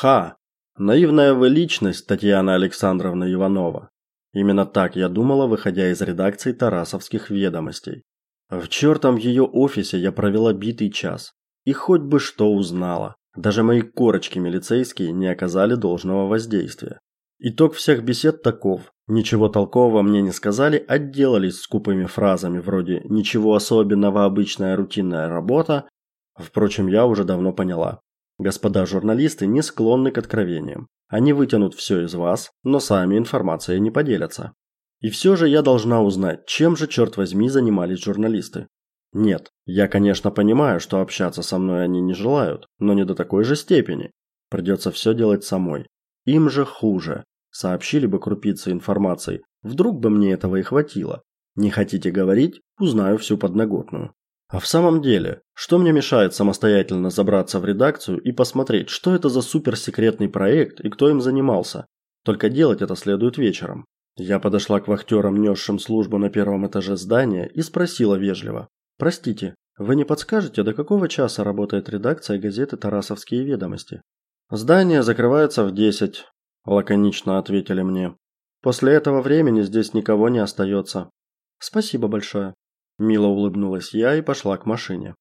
Ха! Наивная вы личность, Татьяна Александровна Иванова. Именно так я думала, выходя из редакции Тарасовских ведомостей. В чертом ее офисе я провела битый час. И хоть бы что узнала. Даже мои корочки милицейские не оказали должного воздействия. Итог всех бесед таков. Ничего толкового мне не сказали, отделались скупыми фразами вроде «ничего особенного, обычная рутинная работа». Впрочем, я уже давно поняла. Господа журналисты не склонны к откровениям. Они вытянут все из вас, но сами информацией не поделятся. И все же я должна узнать, чем же, черт возьми, занимались журналисты. Нет, я, конечно, понимаю, что общаться со мной они не желают, но не до такой же степени. Придется все делать самой. Им же хуже. Сообщили бы крупицы информации, вдруг бы мне этого и хватило. Не хотите говорить? Узнаю всю подноготную. А в самом деле, что мне мешает самостоятельно забраться в редакцию и посмотреть, что это за суперсекретный проект и кто им занимался? Только делать это следует вечером. Я подошла к вахтерам, несшим службу на первом этаже здания, и спросила вежливо: "Простите, вы не подскажете, до какого часа работает редакция газеты Тарасовские ведомости?" "Здание закрывается в 10", лаконично ответили мне. "После этого времени здесь никого не остается. "Спасибо большое", мило улыбнулась я и пошла к машине.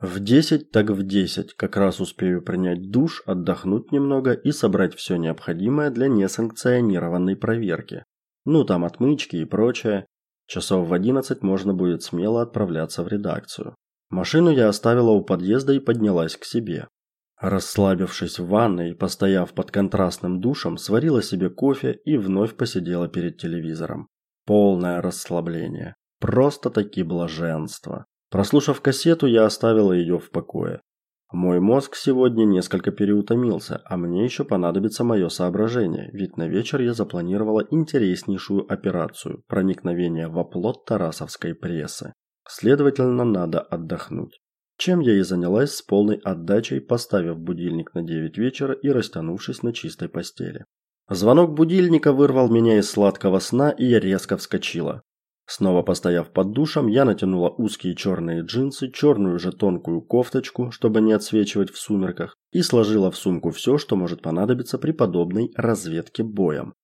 В 10 так в 10, как раз успею принять душ, отдохнуть немного и собрать все необходимое для несанкционированной проверки. Ну там отмычки и прочее. Часов в одиннадцать можно будет смело отправляться в редакцию. Машину я оставила у подъезда и поднялась к себе. Расслабившись в ванной и постояв под контрастным душем, сварила себе кофе и вновь посидела перед телевизором. Полное расслабление. Просто-таки блаженство. Прослушав кассету, я оставила ее в покое. Мой мозг сегодня несколько переутомился, а мне еще понадобится мое соображение, ведь на вечер я запланировала интереснейшую операцию проникновение в оплот тарасовской прессы. Следовательно, надо отдохнуть. Чем я и занялась с полной отдачей, поставив будильник на 9 вечера и растянувшись на чистой постели. Звонок будильника вырвал меня из сладкого сна, и я резко вскочила. Снова постояв под душем, я натянула узкие черные джинсы, черную же тонкую кофточку, чтобы не отсвечивать в сумерках, и сложила в сумку все, что может понадобиться при подобной разведке боем.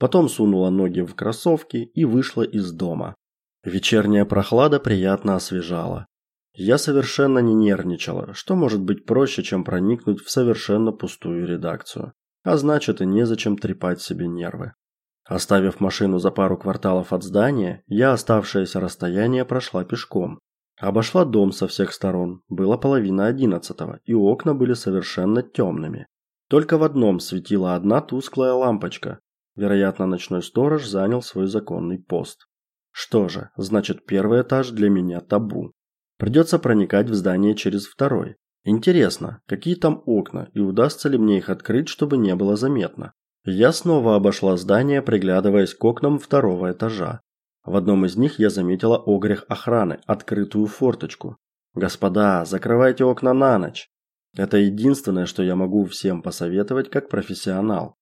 Потом сунула ноги в кроссовки и вышла из дома. Вечерняя прохлада приятно освежала. Я совершенно не нервничала, что может быть проще, чем проникнуть в совершенно пустую редакцию. А значит, и незачем трепать себе нервы. Оставив машину за пару кварталов от здания, я оставшееся расстояние прошла пешком. Обошла дом со всех сторон. Было половина одиннадцатого, и окна были совершенно темными. Только в одном светила одна тусклая лампочка. Вероятно, ночной сторож занял свой законный пост. Что же, значит, первый этаж для меня табу. Придется проникать в здание через второй. Интересно, какие там окна и удастся ли мне их открыть, чтобы не было заметно. Я снова обошла здание, приглядываясь к окнам второго этажа. В одном из них я заметила огрех охраны, открытую форточку. Господа, закрывайте окна на ночь. Это единственное, что я могу всем посоветовать как профессионал.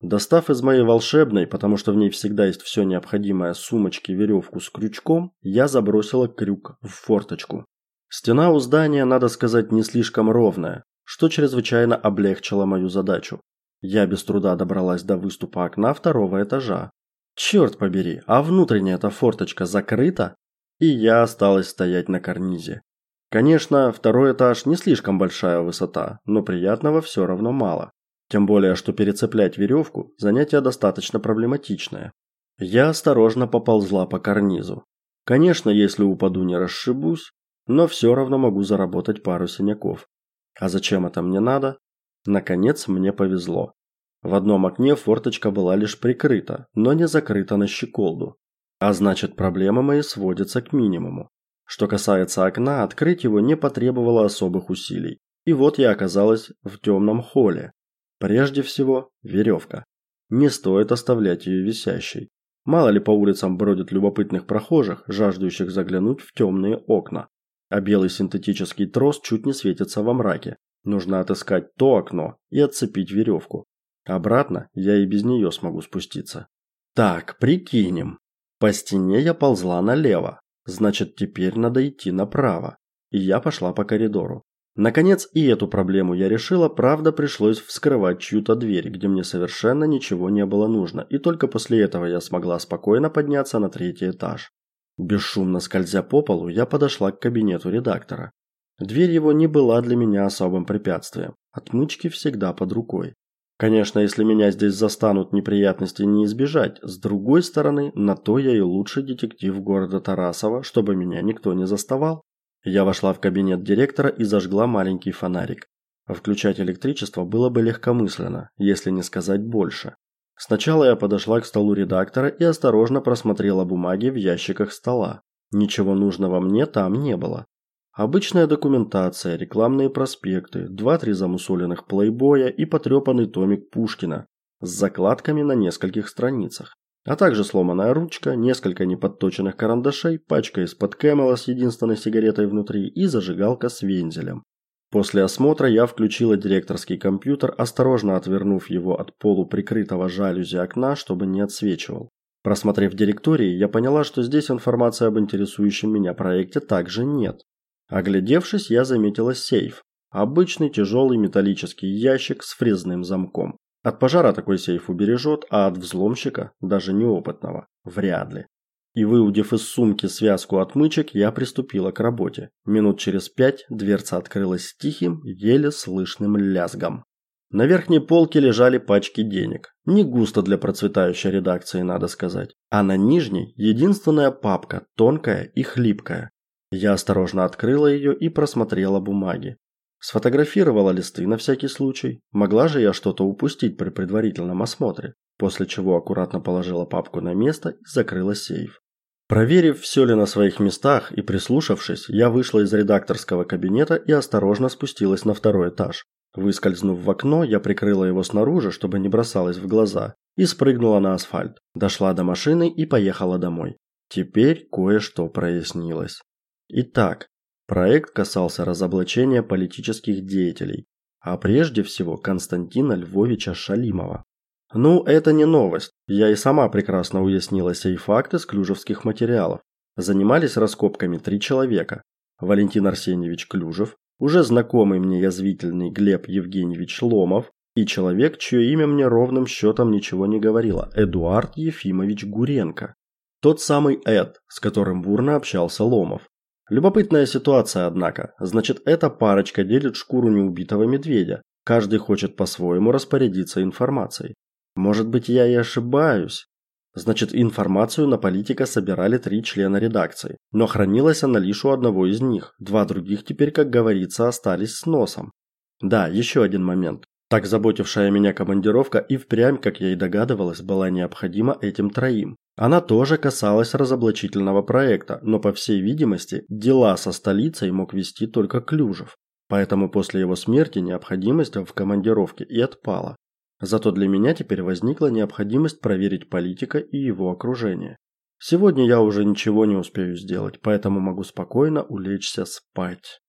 Достав из моей волшебной, потому что в ней всегда есть все необходимое, сумочки веревку с крючком, я забросила крюк в форточку. Стена у здания, надо сказать, не слишком ровная, что чрезвычайно облегчило мою задачу. Я без труда добралась до выступа окна второго этажа. Черт побери, а внутренняя эта форточка закрыта, и я осталась стоять на карнизе. Конечно, второй этаж не слишком большая высота, но приятного все равно мало. Тем более, что перецеплять веревку – занятие достаточно проблематичное. Я осторожно поползла по карнизу. Конечно, если упаду, не расшибусь, но все равно могу заработать пару синяков. А зачем это мне надо? Наконец мне повезло. В одном окне форточка была лишь прикрыта, но не закрыта на щеколду. А значит, проблемы мои сводятся к минимуму. Что касается окна, открыть его не потребовало особых усилий. И вот я оказалась в темном холле. Прежде всего, веревка. Не стоит оставлять ее висящей. Мало ли по улицам бродят любопытных прохожих, жаждущих заглянуть в темные окна. А белый синтетический трос чуть не светится во мраке, Нужно отыскать то окно и отцепить веревку. Обратно я и без нее смогу спуститься. Так, прикинем. По стене я ползла налево. Значит, теперь надо идти направо. И я пошла по коридору. Наконец и эту проблему я решила, правда, пришлось вскрывать чью-то дверь, где мне совершенно ничего не было нужно, и только после этого я смогла спокойно подняться на третий этаж. Бесшумно скользя по полу, я подошла к кабинету редактора. Дверь его не была для меня особым препятствием. Отмычки всегда под рукой. Конечно, если меня здесь застанут, неприятностей не избежать. С другой стороны, на то я и лучший детектив города Тарасова, чтобы меня никто не заставал. Я вошла в кабинет директора и зажгла маленький фонарик. Включать электричество было бы легкомысленно, если не сказать больше. Сначала я подошла к столу редактора и осторожно просмотрела бумаги в ящиках стола. Ничего нужного мне там не было. Обычная документация, рекламные проспекты, два-три замусоленных плейбоя и потрепанный томик Пушкина с закладками на нескольких страницах а также сломанная ручка, несколько неподточенных карандашей, пачка из-под Кэмела с единственной сигаретой внутри и зажигалка с вензелем. После осмотра я включила директорский компьютер, осторожно отвернув его от полуприкрытого жалюзи окна, чтобы не отсвечивал. Просмотрев директории, я поняла, что здесь информации об интересующем меня проекте также нет. Оглядевшись, я заметила сейф. Обычный тяжелый металлический ящик с фрезным замком. От пожара такой сейф убережет, а от взломщика, даже неопытного, вряд ли. И выудив из сумки связку отмычек, я приступила к работе. Минут через пять дверца открылась тихим, еле слышным лязгом. На верхней полке лежали пачки денег. Не густо для процветающей редакции, надо сказать. А на нижней единственная папка, тонкая и хлипкая. Я осторожно открыла ее и просмотрела бумаги. Сфотографировала листы на всякий случай. Могла же я что-то упустить при предварительном осмотре, после чего аккуратно положила папку на место и закрыла сейф. Проверив, все ли на своих местах и прислушавшись, я вышла из редакторского кабинета и осторожно спустилась на второй этаж. Выскользнув в окно, я прикрыла его снаружи, чтобы не бросалось в глаза, и спрыгнула на асфальт. Дошла до машины и поехала домой. Теперь кое-что прояснилось. Итак, Проект касался разоблачения политических деятелей, а прежде всего Константина Львовича Шалимова. Ну, это не новость. Я и сама прекрасно уяснила сей факт из клюжевских материалов. Занимались раскопками три человека. Валентин Арсеньевич Клюжев, уже знакомый мне язвительный Глеб Евгеньевич Ломов и человек, чье имя мне ровным счетом ничего не говорило, Эдуард Ефимович Гуренко. Тот самый Эд, с которым бурно общался Ломов. Любопытная ситуация, однако. Значит, эта парочка делит шкуру неубитого медведя. Каждый хочет по-своему распорядиться информацией. Может быть, я и ошибаюсь. Значит, информацию на политика собирали три члена редакции, но хранилась она лишь у одного из них. Два других теперь, как говорится, остались с носом. Да, еще один момент. Так заботившая меня командировка и впрямь, как я и догадывалась, была необходима этим троим. Она тоже касалась разоблачительного проекта, но по всей видимости, дела со столицей мог вести только Клюжев. Поэтому после его смерти необходимость в командировке и отпала. Зато для меня теперь возникла необходимость проверить политика и его окружение. Сегодня я уже ничего не успею сделать, поэтому могу спокойно улечься спать.